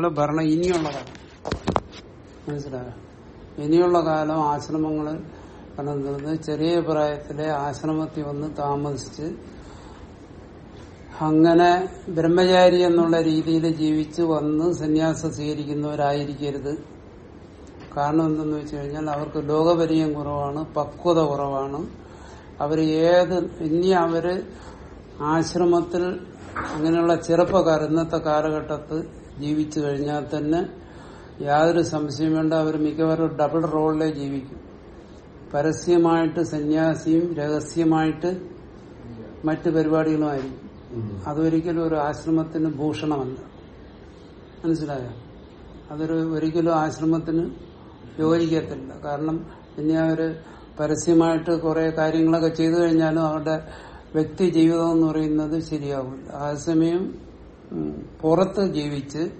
എന്നുള്ള ഭരണം ഇനിയുള്ള കാലം. മനസ്സിലായോ? ഇനിയുള്ള കാലം ആശ്രമങ്ങൾ കണ്ടെത്തുന്നത് ചെറിയ പ്രായത്തിലെ ആശ്രമത്തിൽ വന്ന് താമസിച്ച് അങ്ങനെ ബ്രഹ്മചാരി എന്നുള്ള രീതിയിൽ ജീവിച്ച് വന്ന് സന്യാസം സ്വീകരിക്കുന്നവരായിരിക്കരുത്. കാരണം എന്തെന്ന് വെച്ച് കഴിഞ്ഞാൽ അവർക്ക് ലോകപരിചയം കുറവാണ് പക്വത കുറവാണ്. അവർ ഏത് ഇനി അവർ ആശ്രമത്തിൽ അങ്ങനെയുള്ള ചെറുപ്പക്കാർ ഇന്നത്തെ കാലഘട്ടത്തിൽ ജീവിച്ചു കഴിഞ്ഞാൽ തന്നെ യാതൊരു സംശയം വേണ്ട. അവർ മിക്കവാറും ഡബിൾ റോളിലെ ജീവിക്കും. പരസ്യമായിട്ട് സന്യാസിയും രഹസ്യമായിട്ട് മറ്റ് പരിപാടികളുമായിരിക്കും. അതൊരിക്കലും ഒരു ആശ്രമത്തിന് ഭൂഷണമല്ല. മനസ്സിലായോ? അതൊരു ഒരിക്കലും ആശ്രമത്തിന് യോജിക്കത്തില്ല. കാരണം ഇനി അവർ പരസ്യമായിട്ട് കുറെ കാര്യങ്ങളൊക്കെ ചെയ്തു കഴിഞ്ഞാലും അവരുടെ വ്യക്തി ജീവിതം എന്ന് പറയുന്നത് ശരിയാവില്ല. ആ ഉം, പുറത്ത് ജീവിച്ച്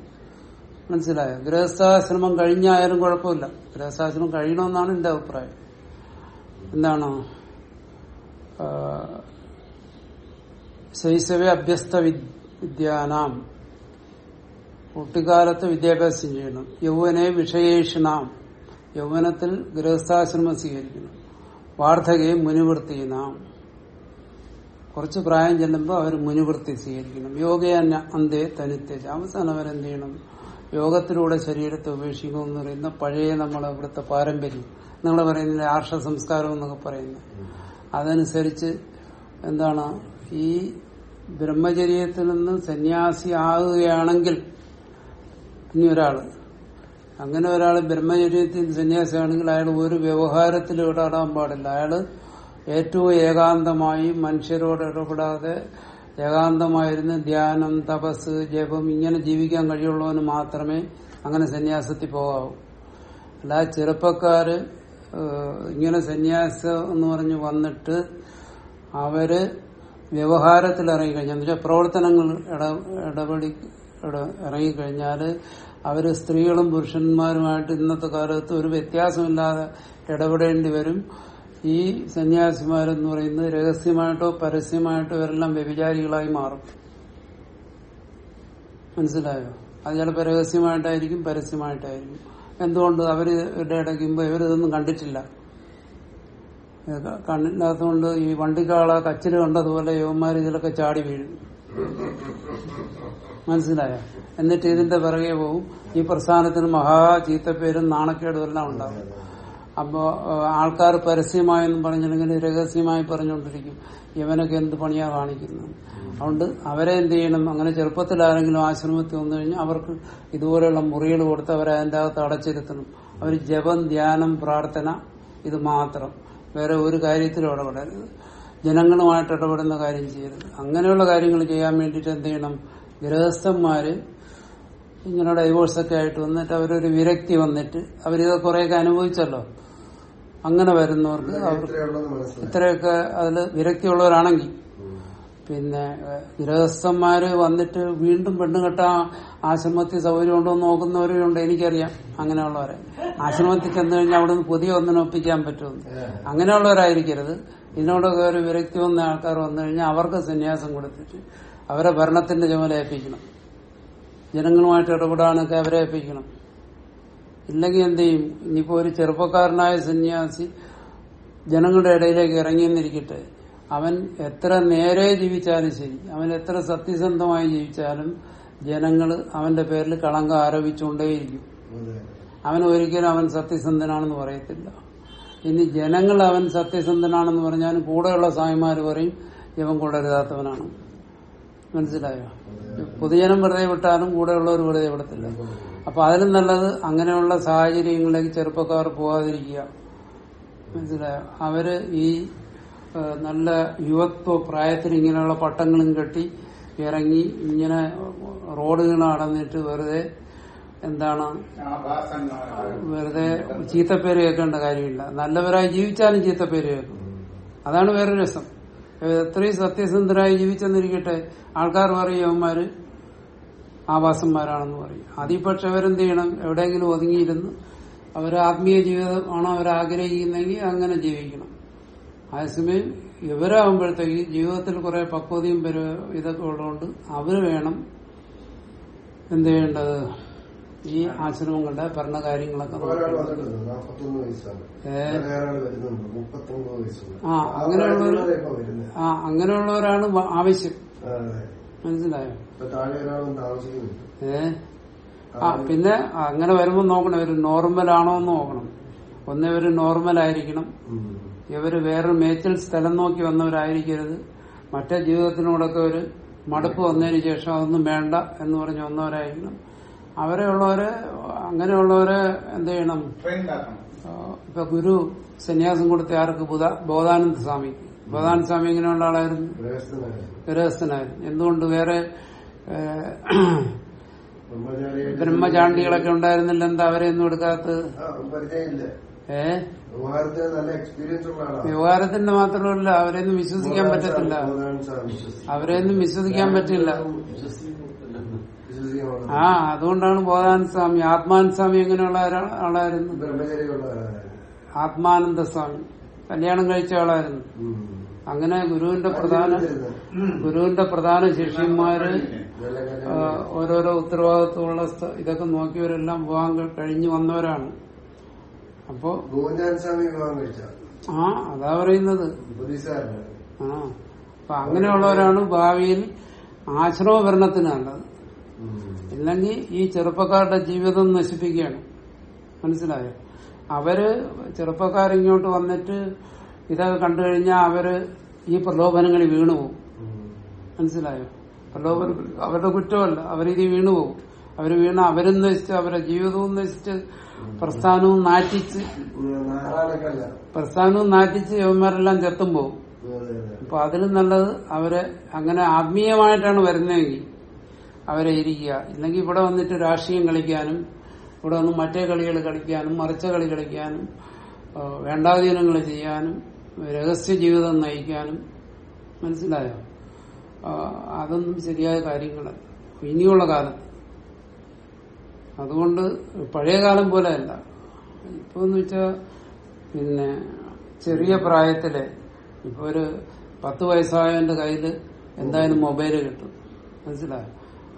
മനസ്സിലായ? ഗൃഹസ്ഥാശ്രമം കഴിഞ്ഞായാലും കുഴപ്പമില്ല. ഗൃഹസ്ഥാശ്രമം കഴിയണമെന്നാണ് എന്റെ അഭിപ്രായം. എന്താണ്? ശൈശവ അഭ്യസ്ത വിദ്- വിദ്യാനാം. കുട്ടിക്കാലത്ത് വിദ്യാഭ്യാസം ചെയ്യണം. യൗവനെ വിഷയേഷണാം. യൗവനത്തിൽ ഗൃഹസ്ഥാശ്രമം സ്വീകരിക്കണം. വാർദ്ധകയെ മുനിവൃത്തിനാം കുറച്ച് പ്രായം ചെല്ലുമ്പോൾ അവർ മുനിവൃത്തി സ്വീകരിക്കണം. യോഗയന്ന അന്തേ തനിത്തേജ്. അവസാനം അവരെന്ത് ചെയ്യണം? യോഗത്തിലൂടെ ശരീരത്തെ ഉപേക്ഷിക്കും എന്ന് പറയുന്ന പഴയ നമ്മളെ ഇവിടുത്തെ പാരമ്പര്യം. നിങ്ങൾ പറയുന്നില്ല ആർഷ സംസ്കാരം എന്നൊക്കെ പറയുന്നത് അതനുസരിച്ച് എന്താണ്? ഈ ബ്രഹ്മചര്യത്തിൽ നിന്ന് സന്യാസി ആകുകയാണെങ്കിൽ ഇനി ഒരാൾ. അങ്ങനെ ഒരാൾ ബ്രഹ്മചര്യത്തിൽ സന്യാസിയാണെങ്കിൽ അയാൾ ഒരു വ്യവഹാരത്തിൽ ഇടപെടാൻ പാടില്ല. അയാൾ ഏറ്റവും ഏകാന്തമായി മനുഷ്യരോട് ഇടപെടാതെ ഏകാന്തമായിരുന്ന് ധ്യാനം തപസ് ജപം ഇങ്ങനെ ജീവിക്കാൻ കഴിയുള്ളവന് മാത്രമേ അങ്ങനെ സന്യാസത്തിൽ പോകാവൂ. അല്ല ചെറുപ്പക്കാര് ഇങ്ങനെ സന്യാസം എന്ന് പറഞ്ഞ് വന്നിട്ട് അവർ വ്യവഹാരത്തിൽ ഇറങ്ങിക്കഴിഞ്ഞാൽ എന്ന് വെച്ചാൽ പ്രവർത്തനങ്ങൾ ഇട ഇടപെടി ഇട- ഇറങ്ങിക്കഴിഞ്ഞാൽ അവർ സ്ത്രീകളും പുരുഷന്മാരുമായിട്ട് ഇന്നത്തെ കാലത്ത് ഒരു വ്യത്യാസമില്ലാതെ ഇടപെടേണ്ടി വരും. ഈ സന്യാസിമാരെന്ന് പറയുന്നത് രഹസ്യമായിട്ടോ പരസ്യമായിട്ടോ ഇവരെല്ലാം വ്യഭിചാരികളായി മാറും. മനസ്സിലായോ? അത് ചിലപ്പോൾ രഹസ്യമായിട്ടായിരിക്കും പരസ്യമായിട്ടായിരിക്കും. എന്തുകൊണ്ട് അവർ ഇവരുടെ ഇടയ്ക്കുമ്പോ ഇവരിതൊന്നും കണ്ടിട്ടില്ല? കണ്ടില്ലാത്തതുകൊണ്ട് ഈ വണ്ടിക്കാള കച്ചിൽ കണ്ടതുപോലെ യുവന്മാർ ഇതിലൊക്കെ ചാടി വീഴും. മനസ്സിലായോ? എന്നിട്ട് ഇതിന്റെ പിറകെ പോവും. ഈ പ്രസ്ഥാനത്തിന് മഹാ ചീത്തപ്പേരും നാണക്കേടും എല്ലാം ഉണ്ടാവും. അപ്പോ ആൾക്കാർ പരസ്യമായെന്നും പറഞ്ഞില്ലെങ്കിൽ രഹസ്യമായി പറഞ്ഞുകൊണ്ടിരിക്കും. ഇവനൊക്കെ എന്ത് പണിയാ കാണിക്കുന്നു അതുകൊണ്ട് അവരെ എന്ത് ചെയ്യണം? അങ്ങനെ ചെറുപ്പത്തിൽ ആരെങ്കിലും ആശ്രമത്തിൽ വന്നു കഴിഞ്ഞാൽ അവർക്ക് ഇതുപോലെയുള്ള മുറികൾ കൊടുത്ത് അവരെ അതിന്റെ അകത്ത് അടച്ചിരുത്തണം. അവർ ജപം ധ്യാനം പ്രാർത്ഥന ഇത് മാത്രം. വേറെ ഒരു കാര്യത്തിലും ഇടപെടരുത്. ജനങ്ങളുമായിട്ട് ഇടപെടുന്ന കാര്യം ചെയ്യരുത്. അങ്ങനെയുള്ള കാര്യങ്ങൾ ചെയ്യാൻ വേണ്ടിയിട്ട് എന്ത് ചെയ്യണം? ഗൃഹസ്ഥന്മാര് ഇങ്ങനെ ഡൈവോഴ്സൊക്കെ ആയിട്ട് വന്നിട്ട് അവരൊരു വിരക്തി വന്നിട്ട് അവരിത് കുറെയൊക്കെ അനുഭവിച്ചല്ലോ. അങ്ങനെ വരുന്നവർക്ക് അവർക്ക് ഇത്രയൊക്കെ അതിൽ വിരക്തിയുള്ളവരാണെങ്കിൽ പിന്നെ ഗൃഹസ്ഥന്മാര് വന്നിട്ട് വീണ്ടും പെണ്ണുകെട്ട ആശ്രമത്തിൽ സൗകര്യം ഉണ്ടോ എന്ന് നോക്കുന്നവരും ഉണ്ട് എനിക്കറിയാം. അങ്ങനെയുള്ളവരെ. ആശ്രമത്തിൽ ചെന്ന് കഴിഞ്ഞാൽ അവിടെ നിന്ന് പുതിയ ഒന്നിനെ ഒപ്പിക്കാൻ പറ്റുമെന്ന്. അങ്ങനെയുള്ളവരായിരിക്കരുത്. ഇതിനോടൊക്കെ ഒരു വിരക്തി വന്ന ആൾക്കാർ വന്നു കഴിഞ്ഞാൽ അവർക്ക് സന്യാസം കൊടുത്തിട്ട് അവരെ ഭരണത്തിന്റെ ചുമതല ഏൽപ്പിക്കണം. ജനങ്ങളുമായിട്ട് ഇടപെടാനൊക്കെ അവരെ ഏൽപ്പിക്കണം. ഇല്ലെങ്കിൽ എന്ത് ചെയ്യും? ഇനിയിപ്പോ ഒരു ചെറുപ്പക്കാരനായ സന്യാസി ജനങ്ങളുടെ ഇടയിലേക്ക് ഇറങ്ങിയെന്നിരിക്കട്ടെ. അവൻ എത്ര നേരെ ജീവിച്ചാലും ശരി. അവൻ എത്ര സത്യസന്ധമായി ജീവിച്ചാലും ജനങ്ങൾ അവന്റെ പേരിൽ കളങ്കം ആരോപിച്ചുകൊണ്ടേയിരിക്കും. അവൻ ഒരിക്കലും അവൻ സത്യസന്ധനാണെന്ന് പറയത്തില്ല. ഇനി ജനങ്ങൾ അവൻ സത്യസന്ധനാണെന്ന് പറഞ്ഞാലും കൂടെയുള്ള സായിമാർ പറയും ഇവൻ കൊള്ളരുതാത്തവനാണ് മനസ്സിലായോ? പൊതുജനം വെറുതെ വിട്ടാലും കൂടെയുള്ളവർ വെറുതെ വിടത്തില്ല. അപ്പൊ അതിലും നല്ലത് അങ്ങനെയുള്ള സാഹചര്യങ്ങളിലേക്ക് ചെറുപ്പക്കാർ പോകാതിരിക്കുക. മനസ്സിലായോ? അവർ ഈ നല്ല യുവത്വ പ്രായത്തിൽ ഇങ്ങനെയുള്ള പട്ടങ്ങളും കെട്ടി ഇറങ്ങി ഇങ്ങനെ റോഡുകൾ അടന്നിട്ട് വെറുതെ എന്താണ് വെറുതെ ചീത്തപ്പേര് കേൾക്കേണ്ട കാര്യമില്ല. നല്ലവരായി ജീവിച്ചാലും ചീത്തപ്പേര് കേൾക്കും. അതാണ് വേറൊരു രസം. എത്രയും സത്യസന്ധരായി ജീവിച്ചെന്നിരിക്കട്ടെ. ആൾക്കാർ പറയും അവന്മാര് ആവാസന്മാരാണെന്ന് പറയും. അതിൽ അവരെന്ത് ചെയ്യണം? എവിടെയെങ്കിലും ഒതുങ്ങിയിരുന്ന് അവർ ആത്മീയ ജീവിതമാണോ അവർ ആഗ്രഹിക്കുന്നെങ്കിൽ അങ്ങനെ ജീവിക്കണം. അതേസമയം ഇവരാകുമ്പോഴത്തേക്ക് ജീവിതത്തിൽ കുറെ പക്വതയും ഇതൊക്കെ ഉള്ളതുകൊണ്ട് അവർ വേണം എന്ത് ചെയ്യേണ്ടത്? ഈ ആശ്രമങ്ങളുടെ ഭരണകാര്യങ്ങളൊക്കെ ആ, വരുന്നത് ആ അങ്ങനെയുള്ളവരാണ് ആവശ്യം. മനസ്സിലായോ? ഏ? ആ പിന്നെ അങ്ങനെ വരുമ്പോൾ നോക്കണം ഇവർ നോർമൽ ആണോ എന്ന് നോക്കണം. ഒന്ന് ഇവർ നോർമൽ ആയിരിക്കണം ഇവർ വേറൊരു മേച്ചിൽ സ്ഥലം നോക്കി വന്നവരായിരിക്കരുത്. മറ്റേ ജീവിതത്തിനോടൊക്കെ ഒരു മടുപ്പ് വന്നതിന് ശേഷം അതൊന്നും വേണ്ട എന്ന് പറഞ്ഞ് വന്നവരായിരിക്കണം. അവരെയുള്ളവരെ അങ്ങനെയുള്ളവരെ എന്ത് ചെയ്യണം? ഇപ്പൊ ഗുരു സന്യാസം കൊടുത്ത ആർക്ക്? ബുധ- ബോധാനന്ദ സ്വാമിക്ക് ബോധാനന്ദ സ്വാമി ഇങ്ങനെയുള്ള ആളായിരുന്നു? ഗൃഹസ്ഥനായിരുന്നു. എന്തുകൊണ്ട് വേറെ ബ്രഹ്മചാണ്ടികളൊക്കെ ഉണ്ടായിരുന്നില്ല എന്താ എടുക്കാത്തത്? എക്സ്പീരിയൻസ് ഉള്ള ആളാണ്. വ്യവഹാരത്തിന്റെ മാത്രമല്ല അവരെയൊന്നും വിശ്വസിക്കാൻ പറ്റത്തില്ല. അവരെയൊന്നും വിശ്വസിക്കാൻ പറ്റില്ല. ആ അതുകൊണ്ടാണ് ബോധാനന്ദ സ്വാമി ആത്മാൻ സ്വാമി എങ്ങനെയുള്ള ആളായിരുന്നു ആത്മാനന്ദ സ്വാമി കല്യാണം കഴിച്ച ആളായിരുന്നു. അങ്ങനെ ഗുരുവിന്റെ പ്രധാന ഗുരുവിന്റെ പ്രധാന ശിഷ്യന്മാര്. ഓരോരോ ഉത്തരവാദിത്വമുള്ള ഇതൊക്കെ നോക്കിയവരെല്ലാം വിവാഹം കഴി- കഴിഞ്ഞു വന്നവരാണ്. അപ്പോ ആ അതാ പറയുന്നത്. ആ അപ്പൊ അങ്ങനെയുള്ളവരാണ് ഭാവിയിൽ ആശ്രമ നല്ലത് ഉം. ഇല്ലെങ്കിൽ ഈ ചെറുപ്പക്കാരുടെ ജീവിതം നശിപ്പിക്കുകയാണ്. മനസ്സിലായോ? അവർ ചെറുപ്പക്കാരിങ്ങോട്ട് വന്നിട്ട് ഇതൊക്കെ കണ്ടു കഴിഞ്ഞാൽ അവർ ഈ പ്രലോഭനങ്ങളിൽ വീണുപോകും പോകും. മനസ്സിലായോ? പ്രലോഭന അവരുടെ കുറ്റമല്ല അവരിത് വീണുപോകും അവർ വീണ അവരും നശിച്ച് അവരുടെ ജീവിതവും നശിച്ച് പ്രസ്ഥാനവും നാറ്റിച്ച് പ്രസ്ഥാനവും നാറ്റിച്ച് യവന്മാരെല്ലാം ചത്തും പോകും. അപ്പൊ അതിലും നല്ലത് അവരെ അങ്ങനെ ആത്മീയമായിട്ടാണ് വരുന്നതെങ്കിൽ അവരെ ഇരിക്കുക. ഇല്ലെങ്കിൽ ഇവിടെ വന്നിട്ട് രാഷ്ട്രീയം കളിക്കാനും ഇവിടെ വന്ന് മറ്റേ കളികൾ കളിക്കാനും മറിച്ച കളി കളിക്കാനും വേണ്ടാധീനങ്ങൾ ചെയ്യാനും രഹസ്യ ജീവിതം നയിക്കാനും മനസ്സിലായോ? അതൊന്നും ശരിയായ കാര്യങ്ങളല്ല. ഇനിയുള്ള കാലം അതുകൊണ്ട് പഴയ കാലം പോലെയല്ല ഇപ്പൊ എന്ന് പിന്നെ ചെറിയ പ്രായത്തിൽ ഇപ്പൊ ഒരു പത്ത് വയസ്സായവന്റെ കയ്യിൽ എന്തായാലും മൊബൈൽ കിട്ടും. മനസ്സിലായോ?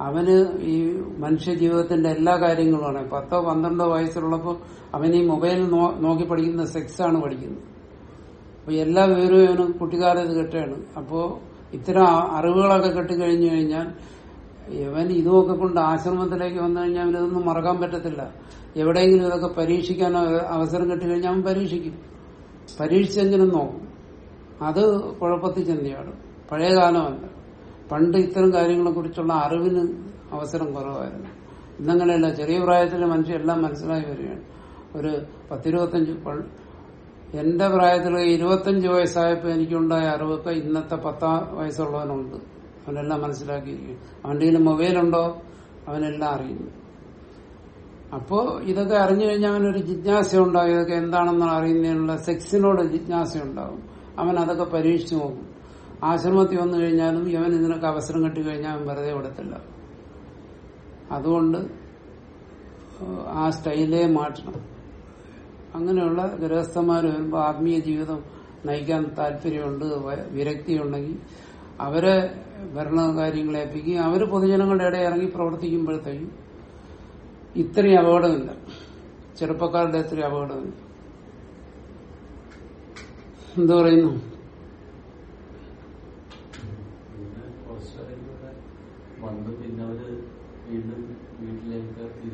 അവന് ഈ മനുഷ്യ ജീവിതത്തിന്റെ എല്ലാ കാര്യങ്ങളും ആണ് പത്തോ പന്ത്രണ്ടോ വയസ്സിലുള്ളപ്പോൾ അവൻ ഈ മൊബൈൽ നോക്കി പഠിക്കുന്ന സെക്സ് ആണ് പഠിക്കുന്നത്. അപ്പൊ എല്ലാ വിവരവും അവന് കുട്ടിക്കാലത്ത് കിട്ടുകയാണ്. അപ്പോ ഇത്തരം അറിവുകളൊക്കെ കിട്ടിക്കഴിഞ്ഞു കഴിഞ്ഞാൽ ഇവൻ ഇതുമൊക്കെ കൊണ്ട് ആശ്രമത്തിലേക്ക് വന്നു കഴിഞ്ഞാൽ അവനതൊന്നും മറക്കാൻ പറ്റത്തില്ല. എവിടെയെങ്കിലും ഇതൊക്കെ പരീക്ഷിക്കാൻ അവ- അവസരം കിട്ടിക്കഴിഞ്ഞാൽ അവൻ പരീക്ഷിക്കും. പരീക്ഷിച്ചെങ്കിലും നോക്കും. അത് കുഴപ്പത്തിൽ ചെന്നിയാണ് പഴയ കാലമല്ല പണ്ട് ഇത്തരം കാര്യങ്ങളെ കുറിച്ചുള്ള അറിവിന് അവസരം കുറവായിരുന്നു. ഇന്നങ്ങനെയല്ല ചെറിയ പ്രായത്തിൽ മനുഷ്യൻ എല്ലാം മനസ്സിലായി വരികയാണ്. ഒരു പത്തിരുപത്തഞ്ച് എന്റെ പ്രായത്തിൽ ഇരുപത്തഞ്ച് വയസ്സായപ്പോ എനിക്കുണ്ടായ അറിവൊക്കെ ഇന്നത്തെ പത്താം വയസ്സുള്ളവനുണ്ട്. അവനെല്ലാം മനസ്സിലാക്കിയിരിക്കും അവന്റെ കയ്യിൽ മൊബൈലുണ്ടോ? അവനെല്ലാം അറിയുന്നു. അപ്പോ ഇതൊക്കെ അറിഞ്ഞു കഴിഞ്ഞാൽ അവനൊരു ജിജ്ഞാസ ഉണ്ടാകും ഇതൊക്കെ എന്താണെന്ന് അറിയുന്നതിനുള്ള സെക്സിനോട് ജിജ്ഞാസ ഉണ്ടാകും അവൻ അതൊക്കെ പരീക്ഷിച്ചു നോക്കും. ആശ്രമത്തിൽ വന്നു കഴിഞ്ഞാലും യവൻ ഇതിനൊക്കെ അവസരം കിട്ടി കഴിഞ്ഞാൽ അവൻ വെറുതെ വിടത്തില്ല. അതുകൊണ്ട് ആ സ്റ്റൈലേ മാറ്റണം. അങ്ങനെയുള്ള ഗൃഹസ്ഥന്മാർ വരുമ്പോൾ ആത്മീയ ജീവിതം നയിക്കാൻ താല്പര്യമുണ്ട് വിരക്തിയുണ്ടെങ്കിൽ അവരെ ഭരണകാര്യങ്ങളെ അവർ പൊതുജനങ്ങളുടെ ഇടയിൽ ഇറങ്ങി പ്രവർത്തിക്കുമ്പോഴത്തേക്കും ഇത്രയും അപകടമില്ല. ചെറുപ്പക്കാരുടെ ഇത്രയും അപകടമില്ല. എന്തു പറയുന്നു പിന്നെ കുറച്ച് കാര്യങ്ങളൊക്കെ വന്ന് പിന്നെ അവർ വീണ്ടും വീട്ടിലേക്ക് തിരിച്ചുപോയി ഒരു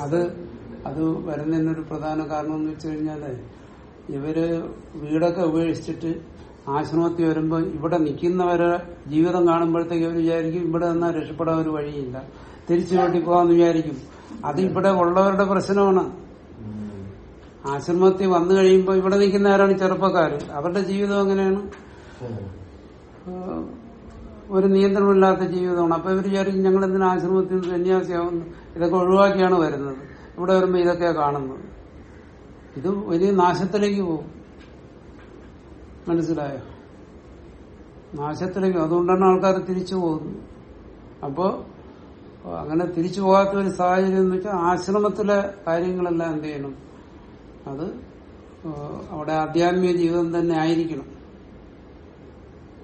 അത് അത് വരുന്നതിനൊരു പ്രധാന കാരണം എന്ന് വെച്ച് കഴിഞ്ഞാൽ ഇവർ വീടൊക്കെ ഉപേക്ഷിച്ചിട്ട് ആശ്രമത്തിൽ വരുമ്പോൾ ഇവിടെ നിൽക്കുന്നവരെ ജീവിതം കാണുമ്പോഴത്തേക്ക് അവർ വിചാരിക്കും ഇവിടെ നിന്നാൽ രക്ഷപ്പെടാൻ ഒരു വഴിയില്ല. തിരിച്ചു വീട്ടിൽ പോകാന്ന് വിചാരിക്കും. അത് ഇവിടെ ഉള്ളവരുടെ പ്രശ്നമാണ്. ആശ്രമത്തിൽ വന്നു കഴിയുമ്പോൾ ഇവിടെ നിൽക്കുന്നവരാണ് ചെറുപ്പക്കാര്. അവരുടെ ജീവിതം എങ്ങനെയാണ്? ഒരു നിയന്ത്രണമില്ലാത്ത ജീവിതമാണ്. അപ്പൊ ഇവർ വിചാരിക്കും ഞങ്ങൾ എന്തിനാ ആശ്രമത്തിൽ നിന്ന് സന്യാസിയാവുന്നു? ഇതൊക്കെ ഒഴിവാക്കിയാണ് വരുന്നത്. ഇവിടെ വരുമ്പോൾ ഇതൊക്കെയാ കാണുന്നത്. ഇത് വലിയ നാശത്തിലേക്ക് പോകും. മനസ്സിലായോ? നാശത്തിലേക്ക് അതുകൊണ്ടാണ് ആൾക്കാർ തിരിച്ചു പോകുന്നത് അപ്പോ അങ്ങനെ തിരിച്ചു പോകാത്ത ഒരു സാഹചര്യം എന്ന് വെച്ചാൽ ആശ്രമത്തിലെ കാര്യങ്ങളെല്ലാം എന്ത് ചെയ്യണം? അത് അവിടെ ആധ്യാത്മിക ജീവിതം തന്നെ ആയിരിക്കണം.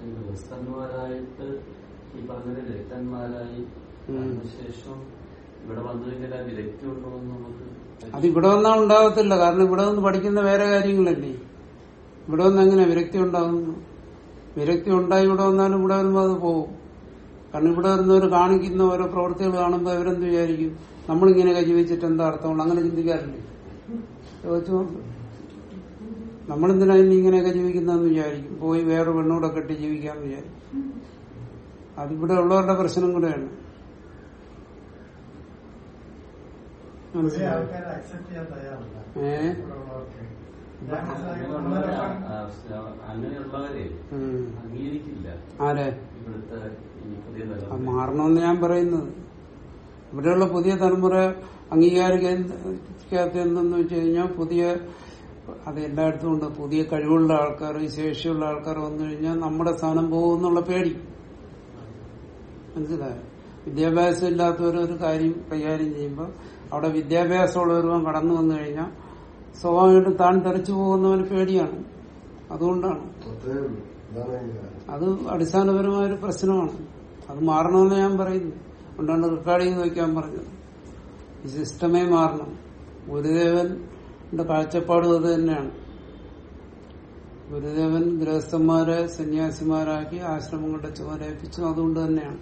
ഗൃഹസ്ഥന്മാരായിട്ട് ഈ പറഞ്ഞ രക്തന്മാരായി ശേഷം ഇവിടെ വന്നു കഴിഞ്ഞാൽ ആ വിദഗ്ധി ഉണ്ടോ നമുക്ക് അത് ഇവിടെ വന്നാൽ ഉണ്ടാകത്തില്ല കാരണം ഇവിടെ നിന്ന് പഠിക്കുന്ന വേറെ കാര്യങ്ങളല്ലേ? ഇവിടെ വന്ന് എങ്ങനെ വിരക്തി ഉണ്ടാകുന്നു വിരക്തി ഉണ്ടായി ഇവിടെ വന്നാലും ഇവിടെ വരുമ്പോൾ അത് പോകും കാരണം ഇവിടെ വരുന്നവർ കാണിക്കുന്ന ഓരോ പ്രവൃത്തികൾ കാണുമ്പോൾ അവരെന്ത് വിചാരിക്കും? നമ്മളിങ്ങനെ ജീവിച്ചിട്ട് എന്താ അർത്ഥമുള്ളൂ അങ്ങനെ ചിന്തിക്കാറില്ലേ? ചോദിച്ചു നമ്മളെന്തിനാ ഇനി ഇങ്ങനെയൊക്കെ ജീവിക്കുന്നതെന്ന് വിചാരിക്കും. പോയി വേറെ പെണ്ണൂടെ കെട്ടി ജീവിക്കാന്ന് വിചാരിക്കും. അതിവിടെ ഉള്ളവരുടെ പ്രശ്നം കൂടെയാണ്. ആരെ? മാറണമെന്ന് ഞാൻ പറയുന്നത്. ഇവിടെയുള്ള പുതിയ തലമുറ അംഗീകാരിക്കാത്ത എന്തെന്ന് വെച്ച് കഴിഞ്ഞാൽ പുതിയ അത് എല്ലായിടത്തും ഉണ്ട്. പുതിയ കഴിവുള്ള ആൾക്കാർ ശേഷിയുള്ള ആൾക്കാർ വന്നു കഴിഞ്ഞാൽ നമ്മുടെ സ്ഥാനം പോകും എന്നുള്ള പേടി. മനസ്സിലായോ? വിദ്യാഭ്യാസം ഇല്ലാത്തവരൊരു കാര്യം കൈകാര്യം ചെയ്യുമ്പോൾ അവിടെ വിദ്യാഭ്യാസമുള്ളവരും കടന്നു വന്നു കഴിഞ്ഞാൽ സ്വാഭാവികമായിട്ടും താൻ തെറിച്ചു പോകുന്നവന് പേടിയാണ്. അതുകൊണ്ടാണ്. അത്. അടിസ്ഥാനപരമായ ഒരു പ്രശ്നമാണ്. അത് മാറണമെന്ന് ഞാൻ പറയുന്നു. അതുകൊണ്ടാണ് റെക്കോർഡ് ചെയ്ത് വയ്ക്കാൻ പറഞ്ഞത്. ഈ സിസ്റ്റമേ മാറണം. ഗുരുദേവന്റെ കാഴ്ചപ്പാടും അത് തന്നെയാണ്. ഗുരുദേവൻ ഗൃഹസ്ഥന്മാരെ സന്യാസിമാരാക്കി ആശ്രമങ്ങളുടെ ചുമരേൽപ്പിച്ചു അതുകൊണ്ട് തന്നെയാണ്.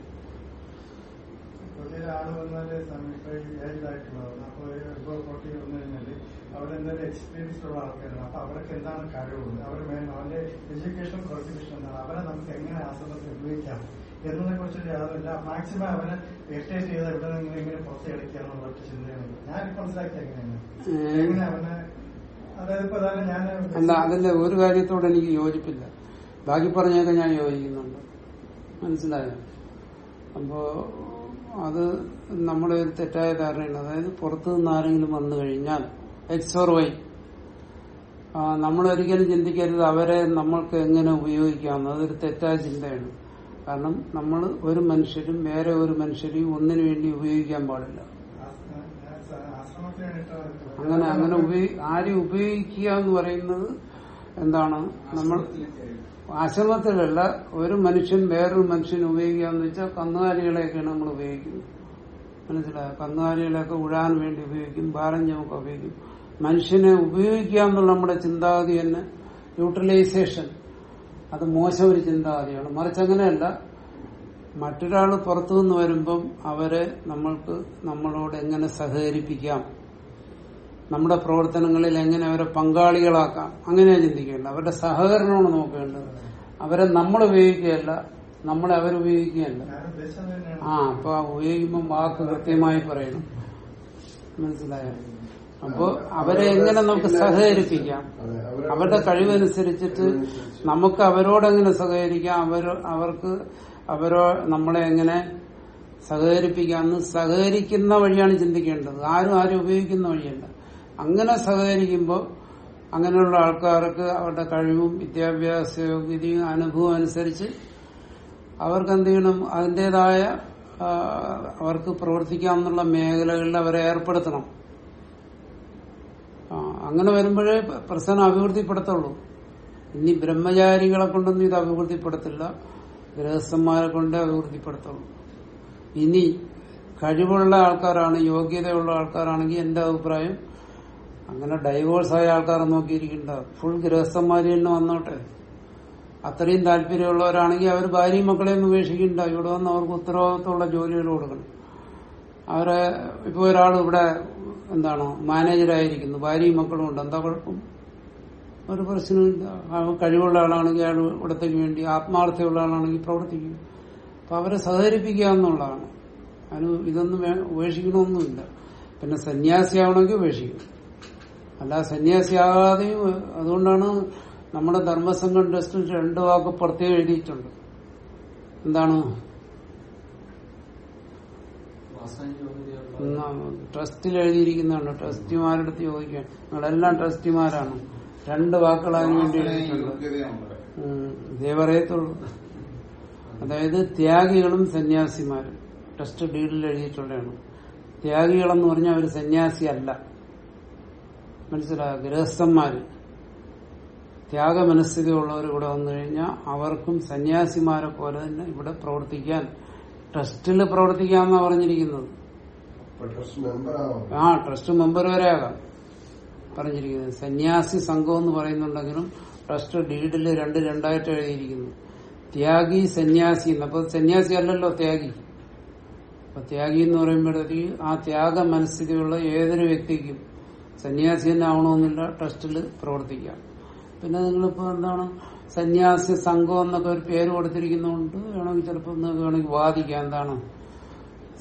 അവിടെ എന്തെങ്കിലും എക്സ്പീരിയൻസ് ഉള്ള ആൾക്കാരാണ്. അപ്പൊ അവർക്ക് എന്താണ് കഴിവുള്ളത്? അവരുടെ എഡ്യൂക്കേഷൻ ക്വാളിഫിക്കേഷൻ എന്താണ്? അവരെ നമുക്ക് എങ്ങനെ ആശ്രമത്തിൽ ഉപയോഗിക്കാം? എന്നതിനെ കുറിച്ചൊരു യാതൊരില്ല മാക്സിമം അവനെ ഇറിറ്റേറ്റ് ചെയ്ത് ഇവിടെ നിന്ന് എങ്ങനെ പുറത്തെടുക്കാന്നുള്ള ഒറ്റ ചിന്തയാണ്. ഞാൻ മനസ്സിലാക്കി എങ്ങനെയാണ്? എങ്ങനെ അവനെ അല്ല അതല്ല ഒരു കാര്യത്തോട് എനിക്ക് യോജിപ്പില്ല. ബാക്കി പറഞ്ഞൊക്കെ ഞാൻ യോജിക്കുന്നുണ്ട്. മനസ്സിലായോ? അപ്പോ അത് നമ്മുടെ ഒരു തെറ്റായ ധാരണയാണ്. അതായത് പുറത്തു നിന്ന് ആരെങ്കിലും വന്നു കഴിഞ്ഞാൽ എക്സ് ഓർ വൈ നമ്മൾ ഒരിക്കലും ചിന്തിക്കരുത് അവരെ നമ്മൾക്ക് എങ്ങനെ ഉപയോഗിക്കാം അതൊരു തെറ്റായ ചിന്തയാണ്. കാരണം നമ്മൾ ഒരു മനുഷ്യരും വേറെ ഒരു മനുഷ്യരെയും ഒന്നിനു വേണ്ടി ഉപയോഗിക്കാൻ പാടില്ല. അങ്ങനെ അങ്ങനെ ഉപയോഗി ആരെ ഉപയോഗിക്കുക എന്ന് പറയുന്നത് എന്താണ്? നമ്മൾ ആശ്രമത്തിലല്ല ഒരു മനുഷ്യൻ വേറൊരു മനുഷ്യനെ ഉപയോഗിക്കുക എന്ന് വെച്ചാൽ കന്നുകാലികളെയൊക്കെയാണ് നമ്മൾ ഉപയോഗിക്കുന്നത്. മനസ്സിലായ? കന്നുകാലികളെയൊക്കെ ഉഴാൻ വേണ്ടി ഉപയോഗിക്കും ഭാരം ചുമക്ക ഉപയോഗിക്കും. മനുഷ്യനെ ഉപയോഗിക്കുക എന്നുള്ള നമ്മുടെ ചിന്താഗതി തന്നെ യൂട്ടിലൈസേഷൻ അത് മോശം ഒരു ചിന്താഗതിയാണ്. മറിച്ച് അങ്ങനെയല്ല മറ്റൊരാൾ പുറത്തു നിന്ന് വരുമ്പം അവരെ നമ്മൾക്ക് നമ്മളോട് എങ്ങനെ സഹകരിപ്പിക്കാം? നമ്മുടെ പ്രവർത്തനങ്ങളിൽ എങ്ങനെ അവരെ പങ്കാളികളാക്കാം? അങ്ങനെ ചിന്തിക്കേണ്ടത്. അവരുടെ സഹകരണമാണ് നോക്കേണ്ടത്. അവരെ നമ്മൾ ഉപയോഗിക്കുകയല്ല നമ്മളെ അവരുപയോഗിക്കുകയല്ല ആ അപ്പൊ ഉപയോഗിക്കുമ്പോൾ വാക്ക് കൃത്യമായി പറയണം. മനസ്സിലായോ? അപ്പോ അവരെ എങ്ങനെ നമുക്ക് സഹകരിപ്പിക്കാം? അവരുടെ കഴിവനുസരിച്ചിട്ട് നമുക്ക് അവരോടെങ്ങനെ സഹകരിക്കാം? അവർ അവർക്ക് അവരോ നമ്മളെ എങ്ങനെ സഹകരിപ്പിക്കാമെന്ന് സഹകരിക്കുന്ന വഴിയാണ് ചിന്തിക്കേണ്ടത്. ആരും ആരും ഉപയോഗിക്കുന്ന വഴിയല്ല. അങ്ങനെ സഹകരിക്കുമ്പോൾ അങ്ങനെയുള്ള ആൾക്കാർക്ക് അവരുടെ കഴിവും വിദ്യാഭ്യാസ യോഗ്യതയും അനുഭവം അനുസരിച്ച് അവർക്ക് എന്ത് ചെയ്യണം അതിന്റെതായ അവർക്ക് പ്രവർത്തിക്കാമെന്നുള്ള മേഖലകളിൽ അവരെ ഏർപ്പെടുത്തണം. അങ്ങനെ വരുമ്പോഴേ പ്രശ്നം അഭിവൃദ്ധിപ്പെടുത്തുള്ളൂ. ഇനി ബ്രഹ്മചാരികളെ കൊണ്ടൊന്നും ഇത് അഭിവൃദ്ധിപ്പെടുത്തില്ല. ഗൃഹസ്ഥന്മാരെ കൊണ്ടേ അഭിവൃദ്ധിപ്പെടുത്തുള്ളൂ. ഇനി കഴിവുള്ള ആൾക്കാരാണ് യോഗ്യതയുള്ള ആൾക്കാരാണെങ്കിൽ എന്റെ അഭിപ്രായം അങ്ങനെ ഡൈവോഴ്സ് ആയ ആൾക്കാരെ നോക്കിയിരിക്കണ്ട. ഫുൾ ഗൃഹസ്ഥന്മാര് തന്നെ വന്നോട്ടെ. അത്രയും താല്പര്യമുള്ളവരാണെങ്കിൽ അവർ ഭാര്യയും മക്കളെയും ഉപേക്ഷിക്കണ്ട. ഇവിടെ വന്ന് അവർക്ക് ഉത്തരവാദിത്തമുള്ള ജോലികൾ കൊടുക്കണം. അവരെ ഇപ്പൊ ഒരാൾ ഇവിടെ എന്താണ് മാനേജരായിരിക്കുന്നു ഭാര്യയും മക്കളും ഉണ്ട് എന്താ കുഴപ്പം? ഒരു പ്രശ്നമില്ല കഴിവുള്ള ആളാണെങ്കിൽ അയാൾ ഇവിടത്തേക്ക് വേണ്ടി ആത്മാർത്ഥയുള്ള ആളാണെങ്കിൽ പ്രവർത്തിക്കും. അപ്പൊ അവരെ സഹകരിപ്പിക്കുക എന്നുള്ളതാണ്. അതിന് ഇതൊന്നും ഉപേക്ഷിക്കണമെന്നില്ല പിന്നെ സന്യാസിയാവണമെങ്കിൽ ഉപേക്ഷിക്കും. അല്ല സന്യാസിയാകാതെയും അതുകൊണ്ടാണ് നമ്മുടെ ധർമ്മസംഘം ടെസ്റ്റിൽ രണ്ട് വാക്ക് പ്രത്യേകം എഴുതിയിട്ടുണ്ട്. എന്താണ്? ട്രസ്റ്റിൽ എഴുതിയിരിക്കുന്നതാണ്. ട്രസ്റ്റിമാരുടെ അടുത്ത് ചോദിക്കുക നിങ്ങളെല്ലാം ട്രസ്റ്റിമാരാണ്. രണ്ട് വാക്കുകൾ അതിനു വേണ്ടി എഴുതിയിട്ടുണ്ട്. ഇതേ പറയത്തുള്ളൂ. അതായത് ത്യാഗികളും സന്യാസിമാരും. ട്രസ്റ്റ് ഡീഡിൽ എഴുതിയിട്ടുള്ളതാണ്. ത്യാഗികളെന്ന് പറഞ്ഞാൽ അവർ സന്യാസി അല്ല. മനസ്സിലായ? ഗൃഹസ്ഥന്മാര് ത്യാഗ മനസ്സിലുള്ളവർ ഇവിടെ വന്നു കഴിഞ്ഞാൽ അവർക്കും സന്യാസിമാരെ പോലെ തന്നെ ഇവിടെ പ്രവർത്തിക്കാൻ ട്രസ്റ്റിൽ പ്രവർത്തിക്കാമെന്നാണ് പറഞ്ഞിരിക്കുന്നത്. ആ ട്രസ്റ്റ് മെമ്പർ വരെ ആകാം പറഞ്ഞിരിക്കുന്നത്. സന്യാസി സംഘം എന്ന് പറയുന്നുണ്ടെങ്കിലും ട്രസ്റ്റ് ഡീഡിൽ രണ്ട് രണ്ടായിട്ട് എഴുതിയിരിക്കുന്നു. ത്യാഗി സന്യാസി അപ്പൊ സന്യാസി അല്ലല്ലോ ത്യാഗി. അപ്പൊ ത്യാഗി എന്ന് പറയുമ്പോഴത്തേക്ക് ആ ത്യാഗ മനസ്ഥിതിയുള്ള ഏതൊരു വ്യക്തിക്കും സന്യാസി തന്നെ ആവണമെന്നില്ല ട്രസ്റ്റിൽ പ്രവർത്തിക്കാം. പിന്നെ നിങ്ങളിപ്പോ എന്താണ്? സന്യാസി സംഘം എന്നൊക്കെ ഒരു പേര് കൊടുത്തിരിക്കുന്നതുകൊണ്ട് വേണമെങ്കിൽ ചിലപ്പോൾ നിങ്ങൾക്ക് വേണമെങ്കിൽ വാദിക്കാം. എന്താണ്?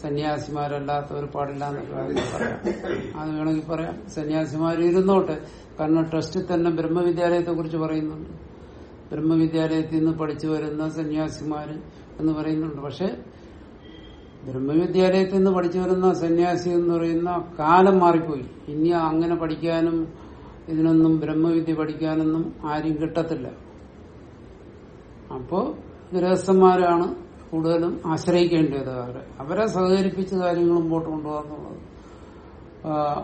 സന്യാസിമാരല്ലാത്തവർ പാടില്ല എന്നൊക്കെ വേണമെങ്കിൽ പറയാം. അത് വേണമെങ്കിൽ പറയാം. സന്യാസിമാർ ഇരുന്നോട്ടെ. കാരണം ട്രസ്റ്റിൽ തന്നെ ബ്രഹ്മവിദ്യാലയത്തെ കുറിച്ച് പറയുന്നുണ്ട്. ബ്രഹ്മവിദ്യാലയത്തിൽ നിന്ന് പഠിച്ചു വരുന്ന സന്യാസിമാര് എന്ന് പറയുന്നുണ്ട്. പക്ഷെ ബ്രഹ്മവിദ്യാലയത്തിൽ നിന്ന് പഠിച്ചു വരുന്ന സന്യാസി എന്ന് പറയുന്ന കാലം മാറിപ്പോയി. ഇനി അങ്ങനെ പഠിക്കാനും ഇതിനൊന്നും ബ്രഹ്മവിദ്യ പഠിക്കാനൊന്നും ആരും കിട്ടത്തില്ല. അപ്പോ ഗൃഹസ്ഥന്മാരാണ് കൂടുതലും ആശ്രയിക്കേണ്ടത് അവരെ. അവരെ സഹകരിപ്പിച്ച് കാര്യങ്ങൾ മുമ്പോട്ട് കൊണ്ടുപോകാന്നുള്ളത്